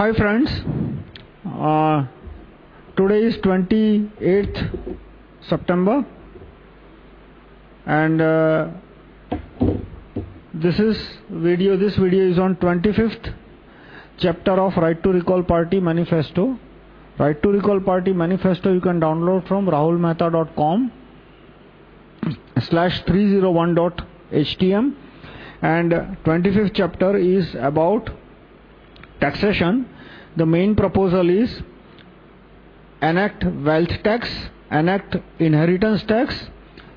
Hi friends, uh, today is 28th September. And uh, this is video, this video is on 25th chapter of Right to Recall Party Manifesto. Right to Recall Party Manifesto you can download from rahulmehta.com slash 301.htm and 25th chapter is about taxation. The main proposal is enact wealth tax, enact inheritance tax,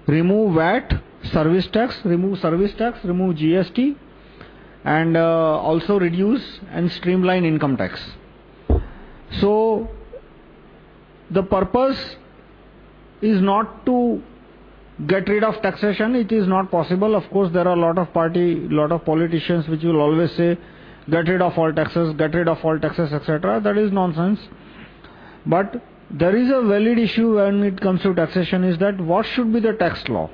remove VAT, service tax, remove service tax, remove GST, and uh, also reduce and streamline income tax. So, the purpose is not to get rid of taxation, it is not possible. Of course, there are a lot of party, lot of politicians which will always say, get rid of all taxes, get rid of all taxes, etc. That is nonsense. But there is a valid issue when it comes to taxation is that what should be the tax law?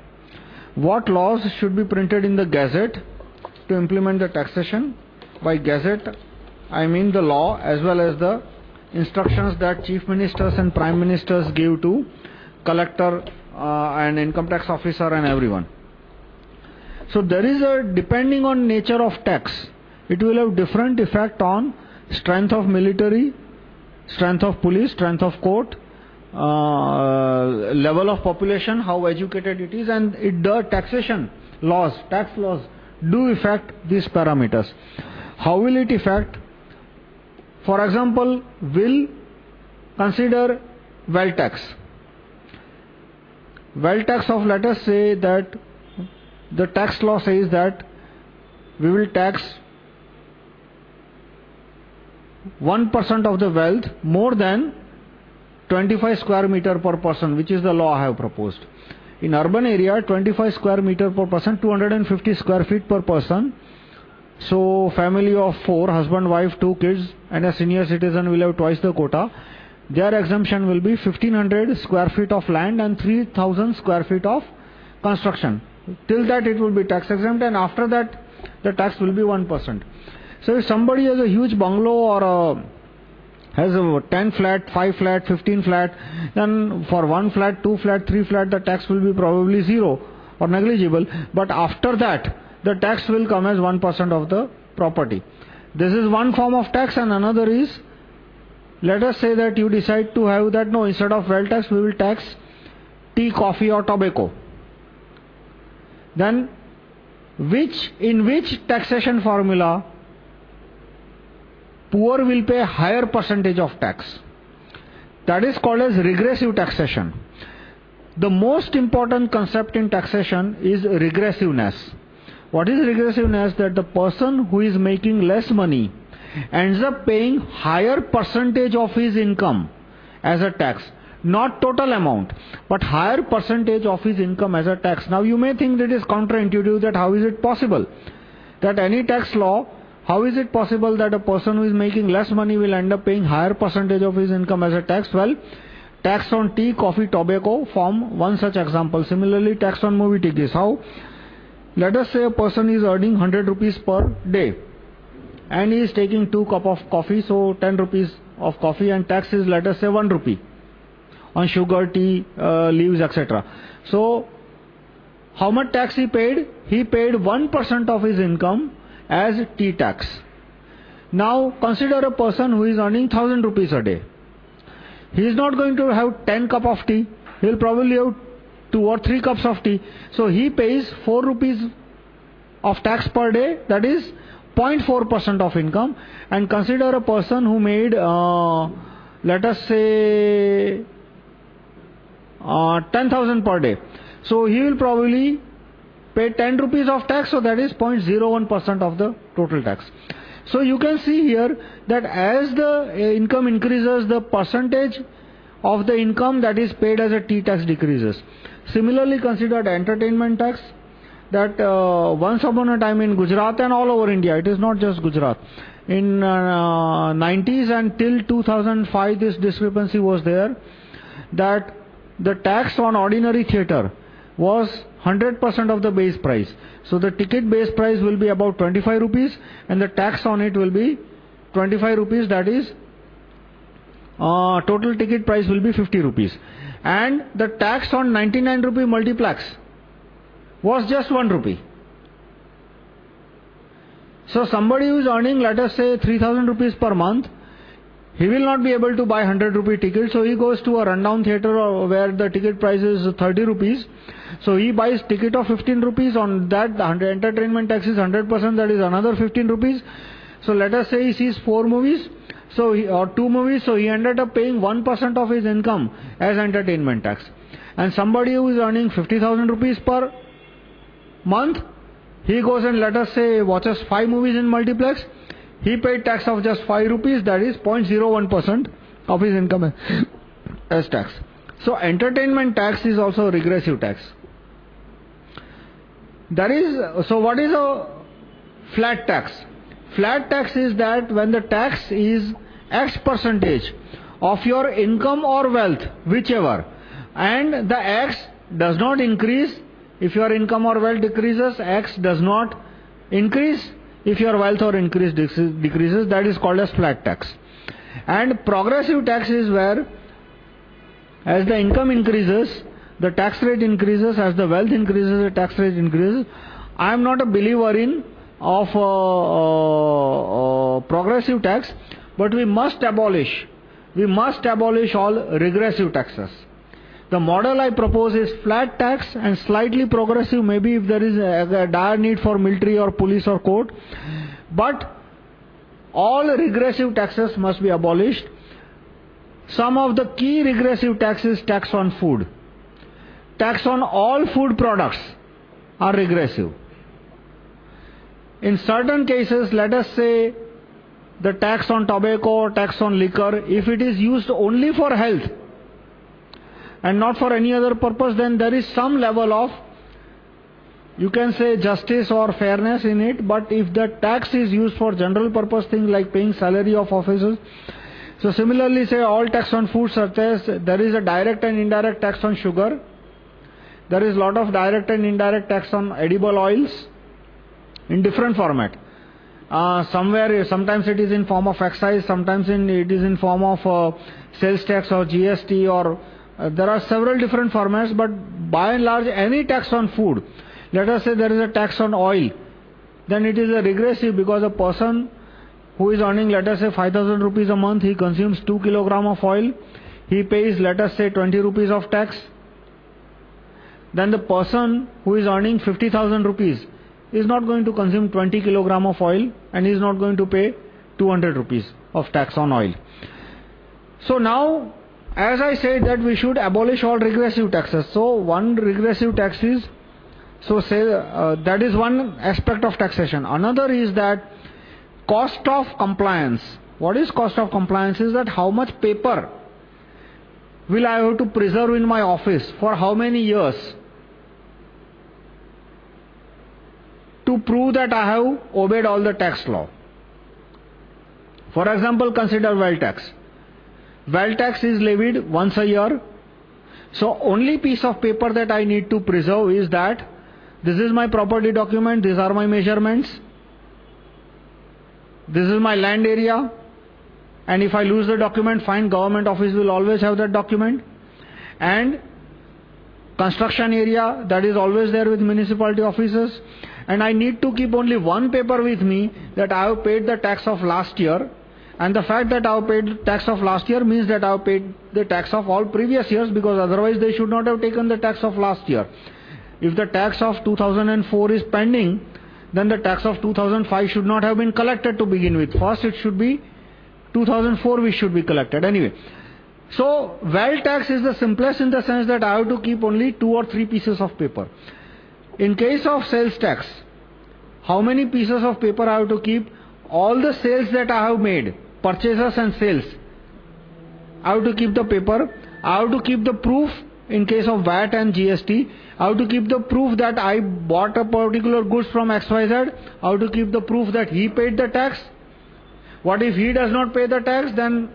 What laws should be printed in the gazette to implement the taxation? By gazette, I mean the law as well as the instructions that chief ministers and prime ministers give to collector uh, and income tax officer and everyone. So there is a, depending on nature of tax, it will have different effect on strength of military, strength of police, strength of court, uh, level of population, how educated it is, and it, the taxation laws, tax laws do affect these parameters. How will it affect? For example, will consider wealth tax. Wealth tax of, let us say that the tax law says that we will tax 1% of the wealth more than 25 square meter per person, which is the law I have proposed. In urban area, 25 square meter per person, 250 square feet per person. So, family of four, husband, wife, two kids, and a senior citizen will have twice the quota. Their exemption will be 1500 square feet of land and 3000 square feet of construction. Till that, it will be tax exempt, and after that, the tax will be 1%. So, if somebody has a huge bungalow or a, has a 10 flat, 5 flat, 15 flat, then for 1 flat, 2 flat, 3 flat, the tax will be probably zero or negligible. But after that, the tax will come as 1% of the property. This is one form of tax, and another is let us say that you decide to have that no, instead of wealth tax, we will tax tea, coffee, or tobacco. Then, which, in which taxation formula poor will pay higher percentage of tax. That is called as regressive taxation. The most important concept in taxation is regressiveness. What is regressiveness? That the person who is making less money ends up paying higher percentage of his income as a tax. Not total amount, but higher percentage of his income as a tax. Now you may think that is counterintuitive that how is it possible? That any tax law how is it possible that a person who is making less money will end up paying higher percentage of his income as a tax? Well, tax on tea, coffee, tobacco form one such example. Similarly, tax on movie tickets. How? Let us say a person is earning 100 rupees per day and he is taking 2 cup of coffee, so 10 rupees of coffee and tax is let us say 1 rupee on sugar, tea, uh, leaves, etc. So, how much tax he paid? He paid 1% of his income as tea tax. Now, consider a person who is earning 1000 rupees a day. He is not going to have 10 cup of tea. He will probably have 2 or 3 cups of tea. So, he pays 4 rupees of tax per day. That is 0.4% of income. And consider a person who made, uh, let us say, uh, 10,000 per day. So, he will probably pay 10 rupees of tax, so that is 0.01% of the total tax. So you can see here that as the uh, income increases, the percentage of the income that is paid as a tea tax decreases. Similarly, consider the entertainment tax that uh, once upon a time in Gujarat and all over India, it is not just Gujarat. In uh, 90s and till 2005, this discrepancy was there that the tax on ordinary theatre was 100% of the base price. So the ticket base price will be about 25 rupees and the tax on it will be 25 rupees, that is, uh, total ticket price will be 50 rupees. And the tax on 99 rupee multiplex was just 1 rupee. So, somebody who is earning, let us say, 3000 rupees per month, he will not be able to buy 100 rupee ticket, so he goes to a rundown theatre where the ticket price is 30 rupees. So he buys ticket of 15 rupees, on that the entertainment tax is 100%, that is another 15 rupees. So let us say he sees 4 movies, so he, or 2 movies, so he ended up paying 1% of his income as entertainment tax. And somebody who is earning 50,000 rupees per month, he goes and let us say watches 5 movies in multiplex, he paid tax of just 5 rupees, that is 0.01% of his income as tax. So, entertainment tax is also regressive tax. That is, so what is a flat tax? Flat tax is that when the tax is X percentage of your income or wealth, whichever, and the X does not increase, if your income or wealth decreases, X does not increase, if your wealth or increase decreases, that is called as flat tax. And progressive tax is where, as the income increases, the tax rate increases, as the wealth increases, the tax rate increases. I am not a believer in of uh, uh, uh, progressive tax, but we must abolish, we must abolish all regressive taxes. The model I propose is flat tax and slightly progressive, maybe if there is a, a dire need for military or police or court. But all regressive taxes must be abolished. Some of the key regressive taxes tax on food. Tax on all food products are regressive. In certain cases, let us say the tax on tobacco, tax on liquor, if it is used only for health, and not for any other purpose, then there is some level of, you can say, justice or fairness in it. But if the tax is used for general purpose things like paying salary of officers, so similarly, say all tax on food as there is a direct and indirect tax on sugar, there is lot of direct and indirect tax on edible oils in different format. Uh, somewhere, sometimes it is in form of excise, sometimes in, it is in form of uh, sales tax or GST or Uh, there are several different formats, but by and large, any tax on food, let us say there is a tax on oil, then it is a regressive because a person who is earning, let us say, 5000 rupees a month, he consumes 2 kilogram of oil, he pays, let us say, 20 rupees of tax. Then the person who is earning 50,000 rupees is not going to consume 20 kilogram of oil and he is not going to pay 200 rupees of tax on oil. So now, as I said that we should abolish all regressive taxes. So, one regressive tax is, so say, uh, that is one aspect of taxation. Another is that cost of compliance. What is cost of compliance? Is that how much paper will I have to preserve in my office for how many years to prove that I have obeyed all the tax law. For example, consider wealth tax. Wealth tax is levied once a year. So, only piece of paper that I need to preserve is that this is my property document, these are my measurements, this is my land area, and if I lose the document, fine, government office will always have that document. And construction area, that is always there with municipality officers. And I need to keep only one paper with me that I have paid the tax of last year and the fact that I have paid tax of last year means that I have paid the tax of all previous years because otherwise they should not have taken the tax of last year. If the tax of 2004 is pending, then the tax of 2005 should not have been collected to begin with. First, it should be 2004 which should be collected. Anyway, so wealth tax is the simplest in the sense that I have to keep only two or three pieces of paper. In case of sales tax, how many pieces of paper I have to keep? All the sales that I have made purchases and sales. Have to keep the paper. Have to keep the proof in case of VAT and GST. Have to keep the proof that I bought a particular goods from XYZ. Have to keep the proof that he paid the tax. What if he does not pay the tax? Then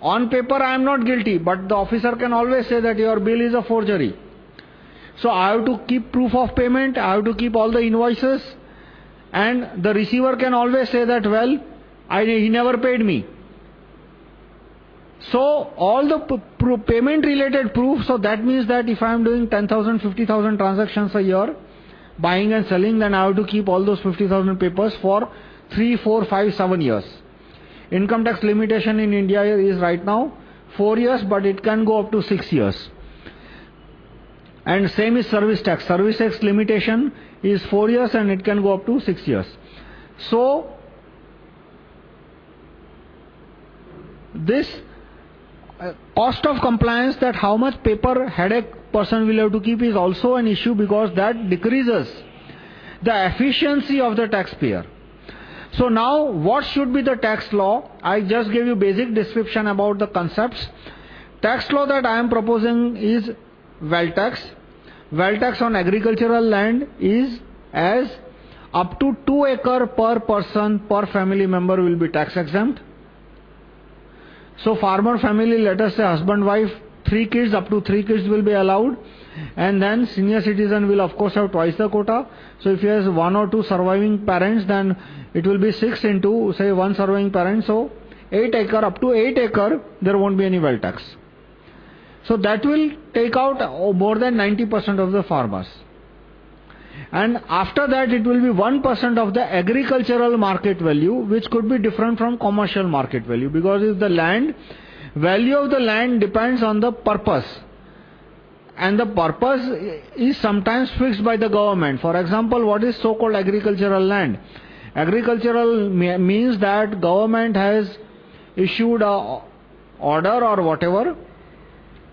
on paper I am not guilty, but the officer can always say that your bill is a forgery. So I have to keep proof of payment, I have to keep all the invoices, and the receiver can always say that, well, I, he never paid me. So, all the payment related proof, so that means that if I am doing 10,000, 50,000 transactions a year, buying and selling, then I have to keep all those 50,000 papers for 3, 4, 5, 7 years. Income tax limitation in India is right now 4 years, but it can go up to 6 years. And same is service tax. Service tax limitation is 4 years and it can go up to 6 years. So, this uh, cost of compliance, that how much paper headache person will have to keep is also an issue because that decreases the efficiency of the taxpayer. So now, what should be the tax law? I just gave you basic description about the concepts. Tax law that I am proposing is wealth tax. Wealth tax on agricultural land is as up to 2 acre per person per family member will be tax exempt. So farmer family, let us say husband, wife, three kids, up to three kids will be allowed. And then senior citizen will of course have twice the quota. So if he has one or two surviving parents, then it will be six into say one surviving parent. So eight acre, up to eight acre, there won't be any wealth tax. So that will take out more than 90% of the farmers. And after that, it will be 1% of the agricultural market value, which could be different from commercial market value. Because if the land, value of the land depends on the purpose. And the purpose is sometimes fixed by the government. For example, what is so called agricultural land? Agricultural means that government has issued a order or whatever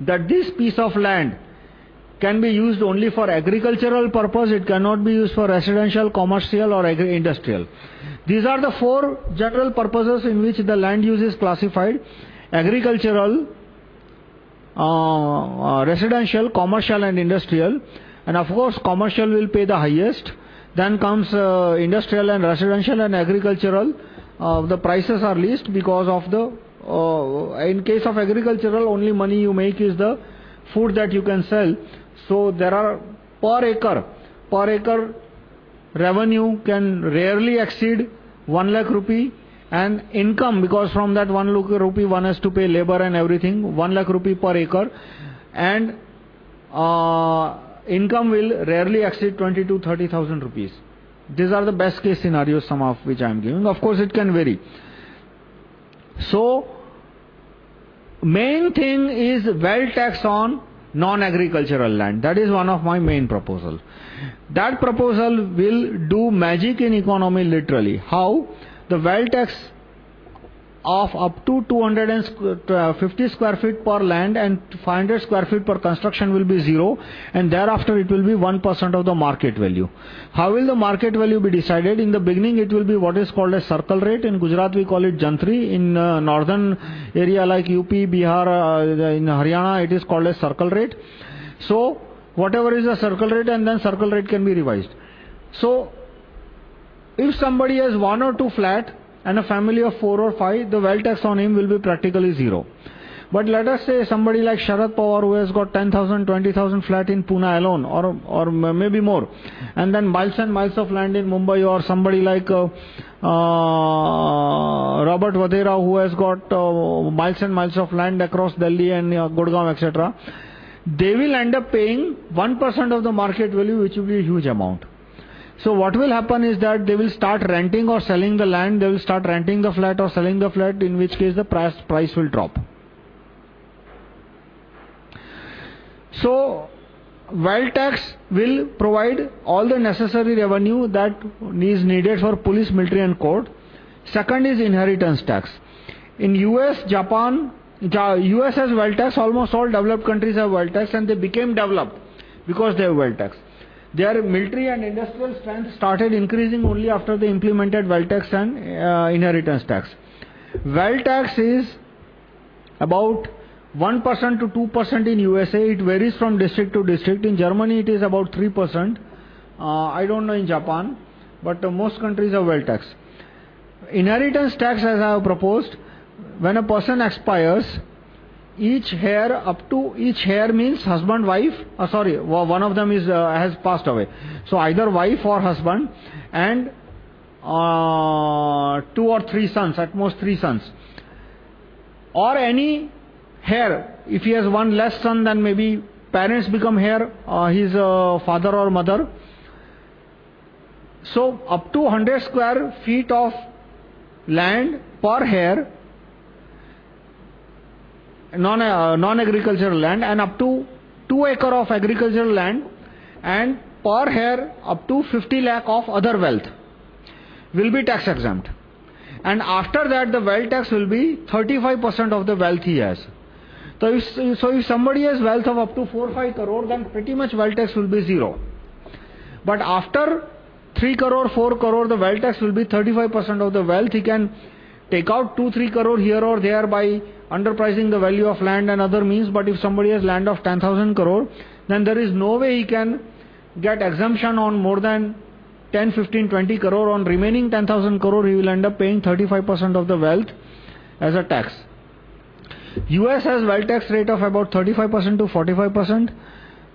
that this piece of land can be used only for agricultural purpose, it cannot be used for residential, commercial, or industrial. These are the four general purposes in which the land use is classified agricultural, uh, uh, residential, commercial, and industrial. And of course, commercial will pay the highest. Then comes uh, industrial and residential and agricultural. Uh, the prices are least because of the, uh, in case of agricultural, only money you make is the food that you can sell. So there are per acre, per acre revenue can rarely exceed 1 lakh rupee and income because from that 1 lakh rupee one has to pay labor and everything 1 lakh rupee per acre and uh, income will rarely exceed 20 to 30,000 rupees. These are the best case scenarios, some of which I am giving. Of course, it can vary. So, main thing is wealth tax on non-agricultural land. That is one of my main proposal. That proposal will do magic in economy literally. How? The wealth tax of up to 250 square feet per land and 500 square feet per construction will be zero and thereafter it will be 1% of the market value. How will the market value be decided? In the beginning it will be what is called a circle rate. In Gujarat we call it Jantri. In uh, northern area like UP, Bihar, uh, in Haryana it is called a circle rate. So whatever is the circle rate and then circle rate can be revised. So if somebody has one or two flat and a family of four or five, the wealth tax on him will be practically zero. But let us say somebody like Sharad Pawar who has got 10,000, 20,000 flat in Pune alone or, or maybe more, and then miles and miles of land in Mumbai, or somebody like uh, uh, Robert Vadra who has got uh, miles and miles of land across Delhi and uh, Gurgaon, etc., they will end up paying 1% of the market value, which will be a huge amount. So, what will happen is that they will start renting or selling the land, they will start renting the flat or selling the flat, in which case the price, price will drop. So, wealth tax will provide all the necessary revenue that is needed for police, military, and court. Second is inheritance tax. In US, Japan, US has wealth tax, almost all developed countries have wealth tax, and they became developed because they have wealth tax. Their military and industrial strength started increasing only after they implemented wealth tax and uh, inheritance tax. Wealth tax is about 1% to 2% in USA. It varies from district to district. In Germany, it is about 3%. Uh, I don't know in Japan, but uh, most countries have wealth tax. Inheritance tax, as I have proposed, when a person expires, each heir, up to each heir means husband, wife, uh, sorry, one of them is, uh, has passed away. So either wife or husband, and uh, two or three sons, at most three sons, or any heir, if he has one less son, then maybe parents become heir, uh, his father or mother. So, up to 100 square feet of land per heir, non, uh, non agricultural land, and up to 2 acre of agricultural land, and per heir up to 50 lakh of other wealth will be tax exempt. And after that, the wealth tax will be 35% of the wealth he has. So if, so if somebody has wealth of up to 4 5 crore, then pretty much wealth tax will be zero. But after 3 crore, 4 crore, the wealth tax will be 35% of the wealth. He can take out 2 3 crore here or there by underpricing the value of land and other means. But if somebody has land of 10,000 crore, then there is no way he can get exemption on more than 10, 15, 20 crore. On remaining 10,000 crore, he will end up paying 35% of the wealth as a tax. US has wealth tax rate of about 35% to 45%.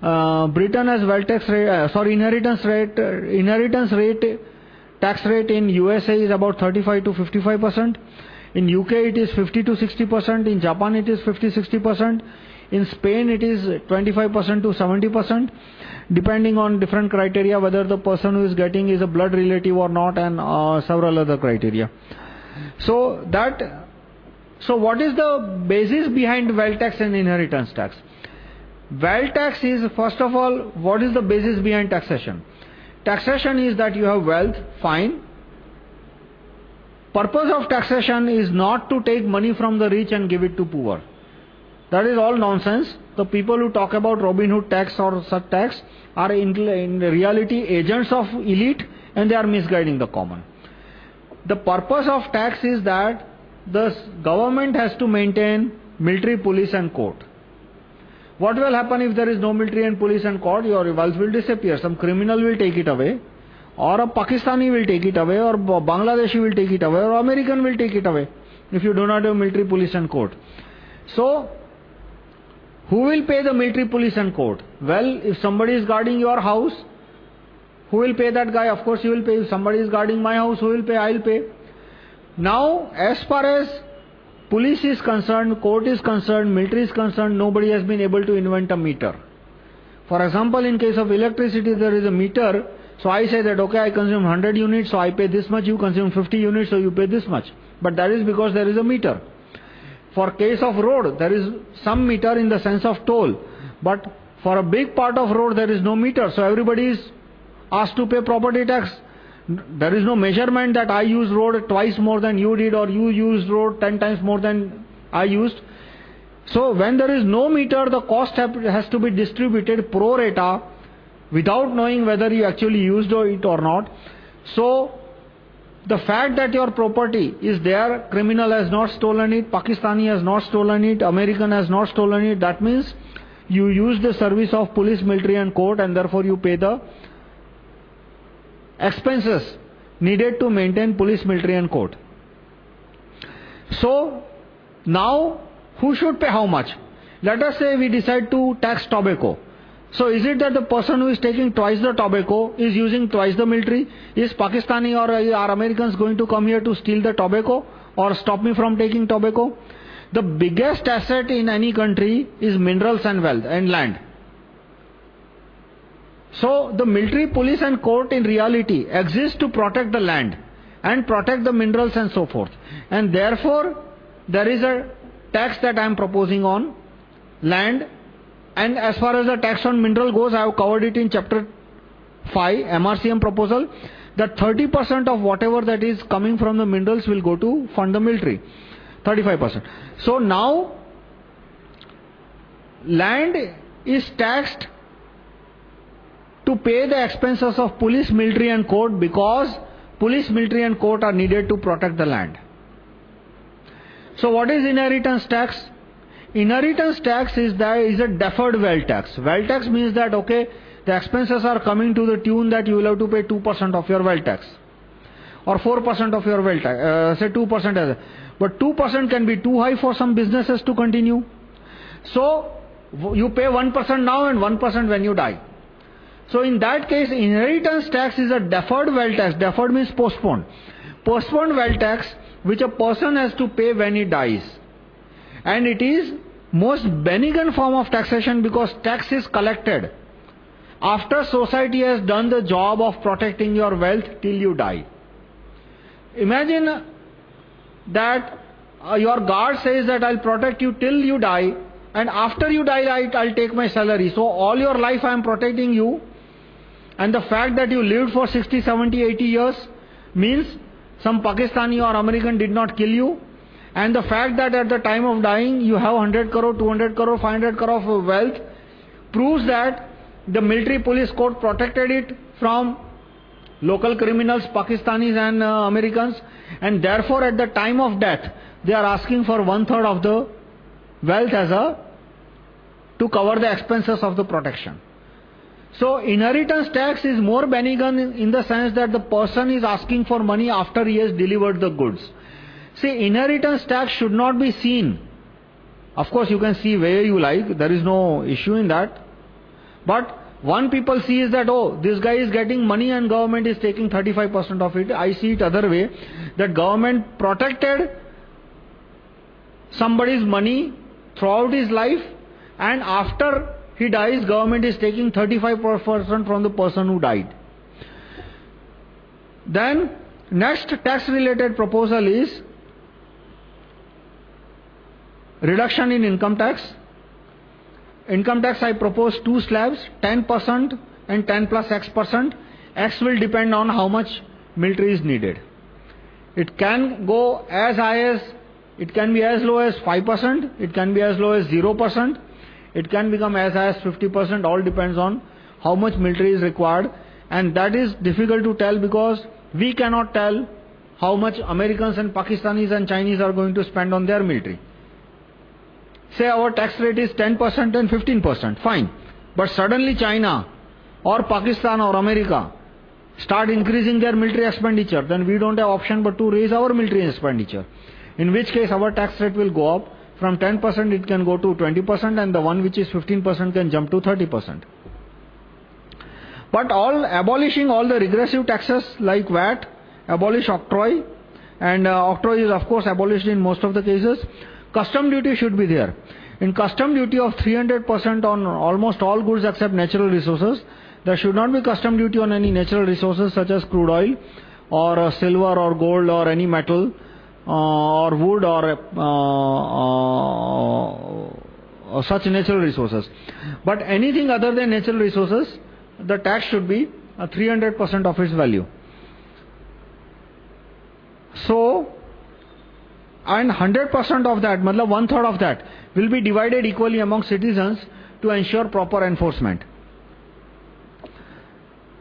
Uh, Britain has wealth tax rate, uh, sorry, inheritance rate, uh, inheritance rate, tax rate in USA is about 35 to 55%. In UK it is 50 to 60%. In Japan it is 50 60%. In Spain it is 25% to 70%, depending on different criteria, whether the person who is getting is a blood relative or not, and uh, several other criteria. So, that so, what is the basis behind wealth tax and inheritance tax? Wealth tax is, first of all, what is the basis behind taxation? Taxation is that you have wealth, fine. Purpose of taxation is not to take money from the rich and give it to poor. That is all nonsense. The people who talk about Robin Hood tax or such tax are in, in reality agents of elite and they are misguiding the common. The purpose of tax is that the government has to maintain military, police, and court. What will happen if there is no military and police and court? Your wealth will disappear. Some criminal will take it away, or a Pakistani will take it away, or Bangladeshi will take it away, or American will take it away if you do not have military, police, and court. So, who will pay the military, police, and court? Well, if somebody is guarding your house, who will pay that guy? Of course, you will pay. If somebody is guarding my house, who will pay? I will pay. Now, as far as police is concerned, court is concerned, military is concerned, nobody has been able to invent a meter. For example, in case of electricity, there is a meter. So I say that, okay, I consume 100 units, so I pay this much, you consume 50 units, so you pay this much. But that is because there is a meter. For case of road, there is some meter in the sense of toll. But for a big part of road, there is no meter. So everybody is asked to pay property tax. There is no measurement that I use road twice more than you did or you used road 10 times more than I used. So, when there is no meter, the cost has to be distributed pro rata without knowing whether you actually used it or not. So, the fact that your property is there, criminal has not stolen it, Pakistani has not stolen it, American has not stolen it, that means you use the service of police, military, and court, and therefore you pay the expenses needed to maintain police, military, and court. So, now who should pay how much? Let us say we decide to tax tobacco. So, is it that the person who is taking twice the tobacco is using twice the military? Is Pakistani or uh, are Americans going to come here to steal the tobacco or stop me from taking tobacco? The biggest asset in any country is minerals and wealth and land. So, the military, police, and court in reality exist to protect the land and protect the minerals and so forth. And therefore, there is a tax that I am proposing on land. And as far as the tax on mineral goes, I have covered it in chapter 5, MRCM proposal, that 30% of whatever that is coming from the minerals will go to fund the military. 35%. So now, land is taxed to pay the expenses of police, military, and court because police, military, and court are needed to protect the land. So, what is inheritance tax? Inheritance tax is, that, is a deferred wealth tax. Wealth tax means that, okay, the expenses are coming to the tune that you will have to pay 2% of your wealth tax or 4% of your wealth tax, uh, say 2%. But 2% can be too high for some businesses to continue. So, you pay 1% now and 1% when you die. So, in that case, inheritance tax is a deferred wealth tax. Deferred means postponed. Postponed wealth tax, which a person has to pay when he dies. And it is most benign form of taxation because tax is collected after society has done the job of protecting your wealth till you die. Imagine that uh, your guard says that I'll protect you till you die, and after you die, I'll take my salary. So, all your life I am protecting you, and the fact that you lived for 60, 70, 80 years means some Pakistani or American did not kill you. And the fact that at the time of dying you have 100 crore, 200 crore, 500 crore of wealth proves that the military police court protected it from local criminals, Pakistanis and uh, Americans. And therefore, at the time of death, they are asking for one third of the wealth as a to cover the expenses of the protection. So, inheritance tax is more benign in the sense that the person is asking for money after he has delivered the goods. See, inheritance tax should not be seen. Of course, you can see where you like, there is no issue in that. But one people sees that, oh, this guy is getting money and government is taking 35% of it. I see it other way, that government protected somebody's money throughout his life and after he dies, government is taking 35% from the person who died. Then, next tax related proposal is reduction in income tax. Income tax I propose two slabs 10% and 10 plus X percent. X will depend on how much military is needed. It can go as high as, it can be as low as 5%, it can be as low as 0%. It can become as high as 50%, all depends on how much military is required. And that is difficult to tell because we cannot tell how much Americans and Pakistanis and Chinese are going to spend on their military. Say our tax rate is 10% and 15%, fine. But suddenly China or Pakistan or America start increasing their military expenditure, then we don't have option but to raise our military expenditure. In which case our tax rate will go up from 10% it can go to 20% and the one which is 15% can jump to 30%. But all abolishing all the regressive taxes like VAT, abolish octroi, and uh, octroi is of course abolished in most of the cases. Custom duty should be there. In custom duty of 300% on almost all goods except natural resources, there should not be custom duty on any natural resources such as crude oil or uh, silver or gold or any metal Uh, or wood or uh, uh, uh, such natural resources. But anything other than natural resources, the tax should be 300% of its value. So, and 100% of that, matlab one third of that, will be divided equally among citizens to ensure proper enforcement.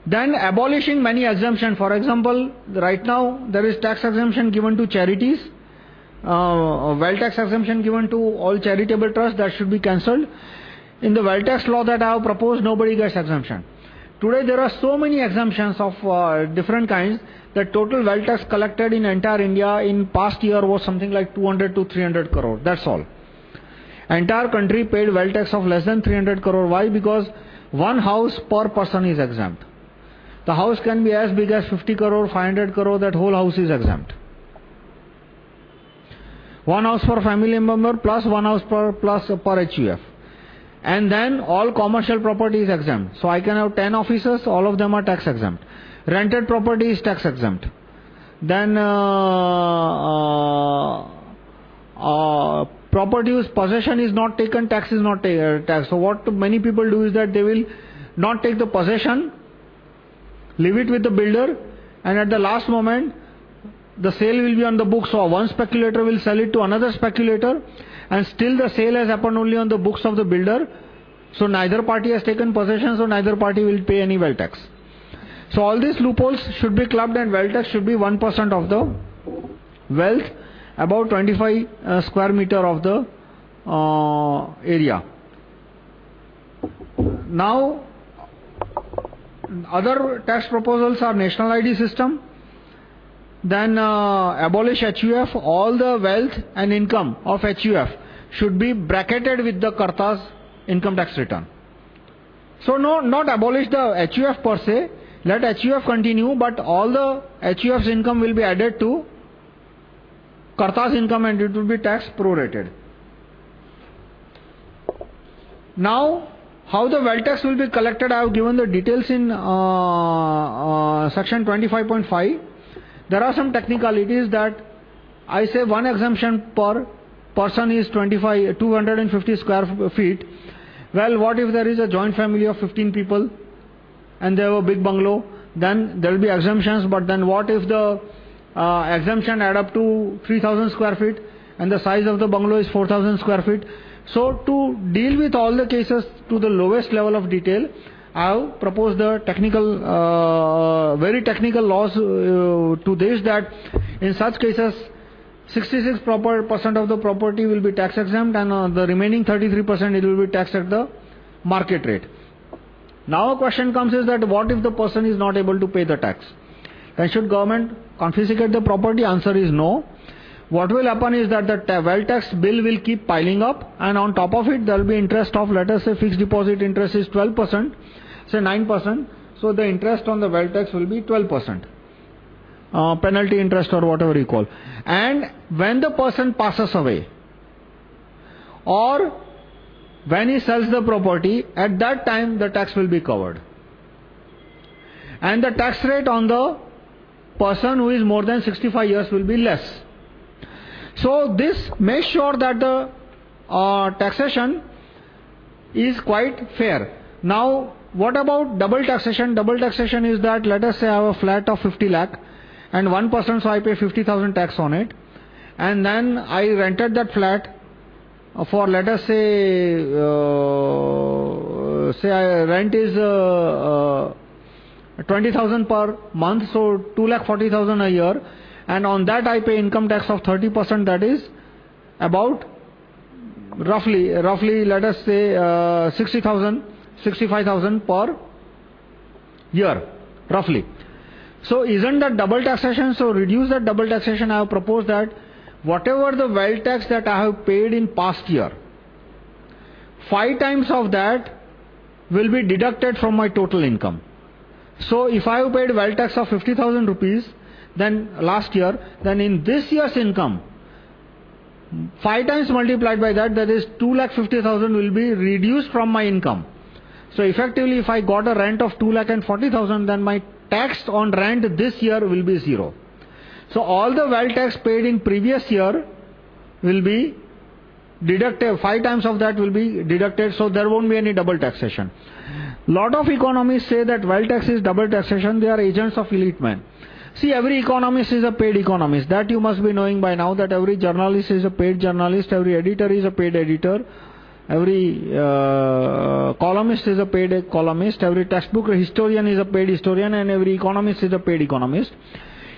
Then abolishing many exemptions. For example, right now there is tax exemption given to charities, uh, wealth tax exemption given to all charitable trusts that should be cancelled. In the wealth tax law that I have proposed, nobody gets exemption. Today there are so many exemptions of uh, different kinds that total wealth tax collected in entire India in past year was something like 200 to 300 crore. That's all. Entire country paid wealth tax of less than 300 crore. Why? Because one house per person is exempt. The house can be as big as 50 crore, 500 crore, that whole house is exempt. One house for family member plus one house per, plus per HUF. And then all commercial property is exempt. So I can have 10 offices, all of them are tax exempt. Rented property is tax exempt. Then uh, uh, uh, property use possession is not taken, tax is not taken. Tax. So what many people do is that they will not take the possession leave it with the builder, and at the last moment, the sale will be on the books. So one speculator will sell it to another speculator, and still the sale has happened only on the books of the builder. So neither party has taken possession, so neither party will pay any wealth tax. So all these loopholes should be clubbed, and wealth tax should be 1% of the wealth, about 25 uh, square meter of the uh, area. Now, other tax proposals are national ID system, then uh, abolish HUF, all the wealth and income of HUF should be bracketed with the Karta's income tax return. So, no, not abolish the HUF per se, let HUF continue, but all the HUF's income will be added to Karta's income and it will be tax prorated. Now, how the wealth tax will be collected, I have given the details in uh, uh, section 25.5. There are some technicalities that I say one exemption per person is 25, 250 square feet. Well, what if there is a joint family of 15 people and they have a big bungalow? Then there will be exemptions, but then what if the uh, exemption add up to 3000 square feet and the size of the bungalow is 4000 square feet? So, to deal with all the cases to the lowest level of detail, I have proposed the technical, uh, very technical laws uh, to this that in such cases, 66% of the property will be tax exempt and uh, the remaining 33% it will be taxed at the market rate. Now a question comes is that what if the person is not able to pay the tax? Then should government confiscate the property? Answer is no. What will happen is that the wealth tax bill will keep piling up and on top of it there will be interest of let us say fixed deposit interest is 12%, say 9%. So the interest on the wealth tax will be 12%. Uh, penalty interest or whatever you call. And when the person passes away, or when he sells the property, at that time the tax will be covered. And the tax rate on the person who is more than 65 years will be less. So, this makes sure that the uh, taxation is quite fair. Now, what about double taxation? Double taxation is that, let us say I have a flat of 50 lakh and one so I pay 50,000 tax on it. And then I rented that flat for, let us say, uh, say I rent is uh, uh, 20,000 per month, so 2,40,000 a year. And on that I pay income tax of 30%, that is about roughly, roughly let us say uh, 60,000, 65,000 per year, roughly. So, isn't that double taxation? So, reduce that double taxation. I have proposed that whatever the wealth tax that I have paid in past year, five times of that will be deducted from my total income. So, if I have paid wealth tax of 50,000 rupees, then last year, then in this year's income, five times multiplied by that, that is 2,50,000 will be reduced from my income. So, effectively, if I got a rent of 2,40,000, then my tax on rent this year will be zero. So, all the wealth tax paid in previous year will be deducted, five times of that will be deducted, so there won't be any double taxation. Lot of economists say that wealth tax is double taxation, they are agents of elite men. See, every economist is a paid economist. That you must be knowing by now that every journalist is a paid journalist, every editor is a paid editor, Every uh, columnist is a paid columnist, every textbook historian is a paid historian, and every economist is a paid economist.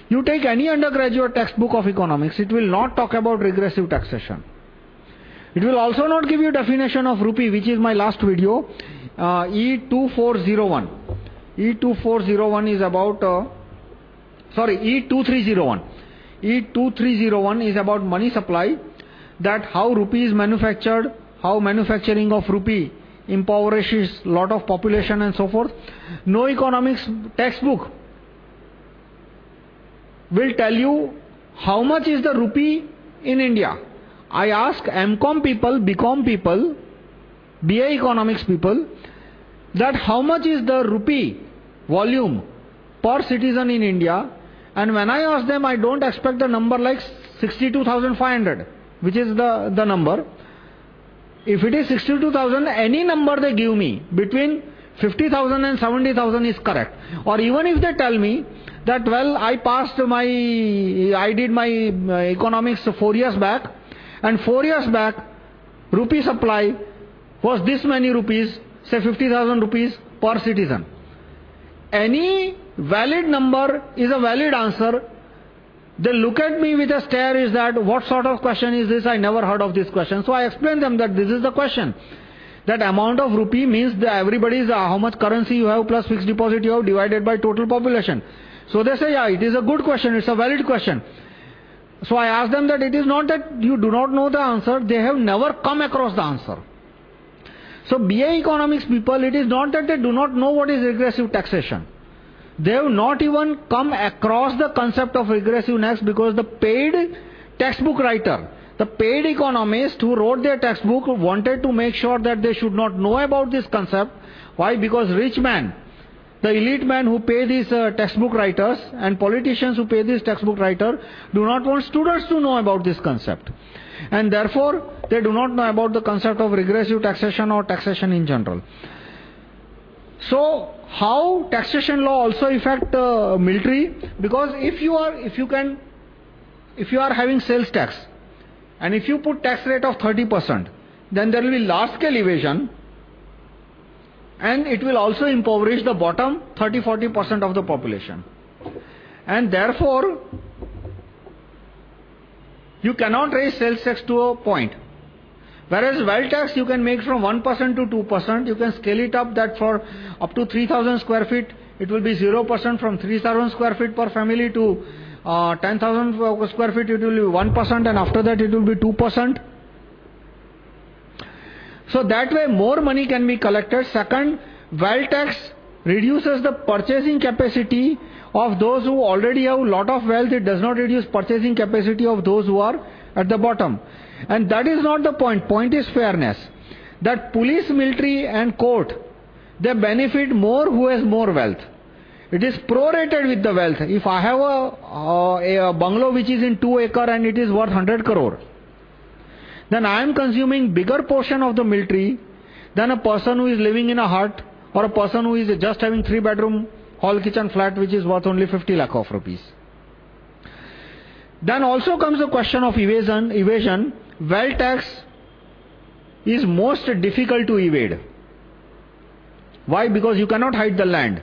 You take any undergraduate textbook of economics, it will not talk about regressive taxation. It will also not give you definition of rupee, which is my last video, uh, E2401. E2401 is about, uh, sorry, E2301. E2301 is about money supply, that how rupee is manufactured, how manufacturing of rupee impoverishes lot of population and so forth. No economics textbook will tell you how much is the rupee in India. I ask MCOM people, BCom people, BA economics people, that how much is the rupee volume per citizen in India. And when I ask them, I don't expect a number like 62,500, which is the, the number. If it is 62,000, any number they give me between 50,000 and 70,000 is correct. Or even if they tell me that, well, I passed my, I did my uh, economics four years back, and four years back, rupee supply was this many rupees, say 50,000 rupees per citizen. Any valid number is a valid answer they look at me with a stare is that, what sort of question is this? I never heard of this question. So I explain them that this is the question. That amount of rupee means that everybody's uh, how much currency you have plus fixed deposit you have divided by total population. So they say, yeah, it is a good question, it's a valid question. So I ask them that it is not that you do not know the answer, they have never come across the answer. So, BA economics people, it is not that they do not know what is regressive taxation. They have not even come across the concept of regressiveness because the paid textbook writer, the paid economist who wrote their textbook wanted to make sure that they should not know about this concept. Why? Because rich man, the elite man who pay these uh, textbook writers and politicians who pay these textbook writers do not want students to know about this concept. And therefore, they do not know about the concept of regressive taxation or taxation in general. So, how taxation law also affect uh, military? Because if you are, if you can, if you are having sales tax, and if you put tax rate of 30%, then there will be large scale evasion, and it will also impoverish the bottom 30 40% of the population. And therefore, you cannot raise sales tax to a point. Whereas wealth tax you can make from 1% to 2%, you can scale it up that for up to 3000 square feet, it will be 0% from 3000 square feet per family to uh, 10,000 square feet, it will be 1%, and after that, it will be 2%. So that way, more money can be collected. Second, wealth tax reduces the purchasing capacity of those who already have a lot of wealth. It does not reduce purchasing capacity of those who are at the bottom. And that is not the point. Point is fairness. That police, military, and court, they benefit more who has more wealth. It is prorated with the wealth. If I have a, a, a bungalow which is in 2 acre and it is worth 100 crore, then I am consuming bigger portion of the military than a person who is living in a hut or a person who is just having 3 bedroom hall kitchen flat which is worth only 50 lakh of rupees. Then also comes the question of evasion. evasion. Wealth tax is most difficult to evade. Why? Because you cannot hide the land.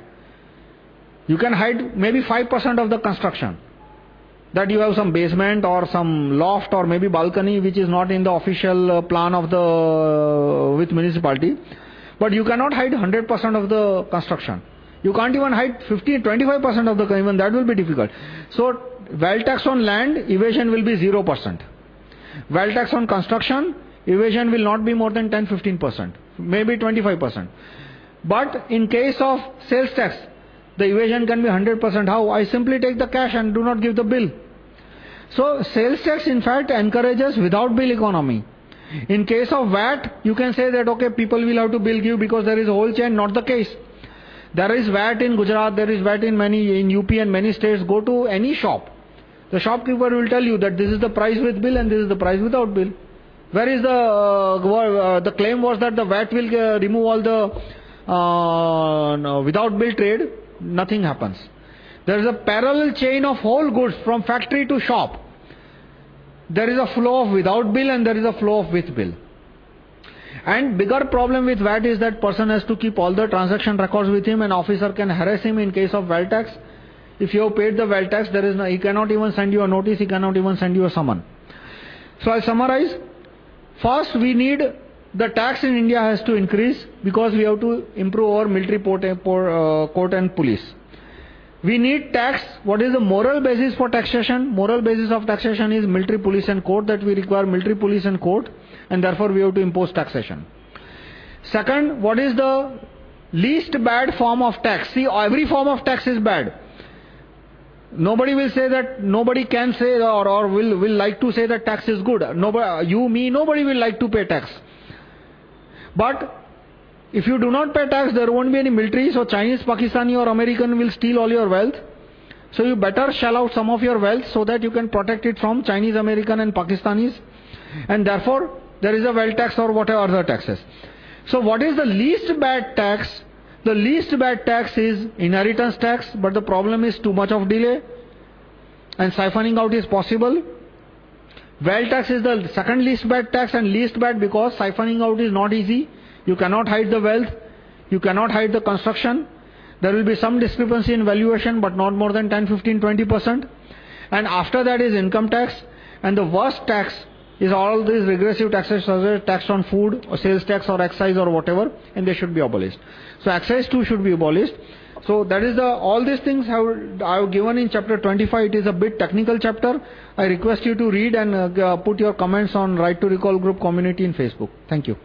You can hide maybe 5% of the construction. That you have some basement or some loft or maybe balcony which is not in the official uh, plan of the uh, with municipality. But you cannot hide 100% of the construction. You can't even hide 50, 25% of the, even that will be difficult. So, wealth tax on land, evasion will be 0%. Wealth tax on construction, evasion will not be more than 10, 15%, maybe 25%. But in case of sales tax, the evasion can be 100%. How? I simply take the cash and do not give the bill. So, sales tax in fact encourages without bill economy. In case of VAT, you can say that okay, people will have to bill you because there is a whole chain, not the case. There is VAT in Gujarat, there is VAT in many, in UP and many states. Go to any shop. The shopkeeper will tell you that this is the price with bill and this is the price without bill. Where is the, uh, uh, the claim was that the VAT will uh, remove all the no, without bill trade nothing happens. There is a parallel chain of whole goods from factory to shop. There is a flow of without bill and there is a flow of with bill. And bigger problem with VAT is that person has to keep all the transaction records with him and officer can harass him in case of VAT tax. If you have paid the VAT tax, there is no, he cannot even send you a notice, he cannot even send you a summon. So I summarize. First, we need the tax in India has to increase because we have to improve our military port, uh, court and police. We need tax. What is the moral basis for taxation? Moral basis of taxation is military, police, and court. That we require military, police, and court, and therefore we have to impose taxation. Second, what is the least bad form of tax? See, every form of tax is bad. Nobody will say that, nobody can say or, or will, will like to say that tax is good. Nobody, uh, you, me, nobody will like to pay tax. But if you do not pay tax, there won't be any military, so Chinese, Pakistani, or American will steal all your wealth. So you better shell out some of your wealth so that you can protect it from Chinese, American, and Pakistanis. And therefore, there is a wealth tax or whatever other taxes. So, what is the least bad tax? The least bad tax is inheritance tax, but the problem is too much of delay. And siphoning out is possible. Wealth tax is the second least bad tax and least bad because siphoning out is not easy. You cannot hide the wealth, you cannot hide the construction. There will be some discrepancy in valuation, but not more than 10, 15, 20%. And after that is income tax. And the worst tax is all these regressive taxes, such as tax on food, or sales tax, or excise, or whatever, and they should be abolished. So, excise too should be abolished. So that is the, all these things have, I have given in chapter 25. It is a bit technical chapter. I request you to read and uh, put your comments on Right to Recall group community in Facebook. Thank you.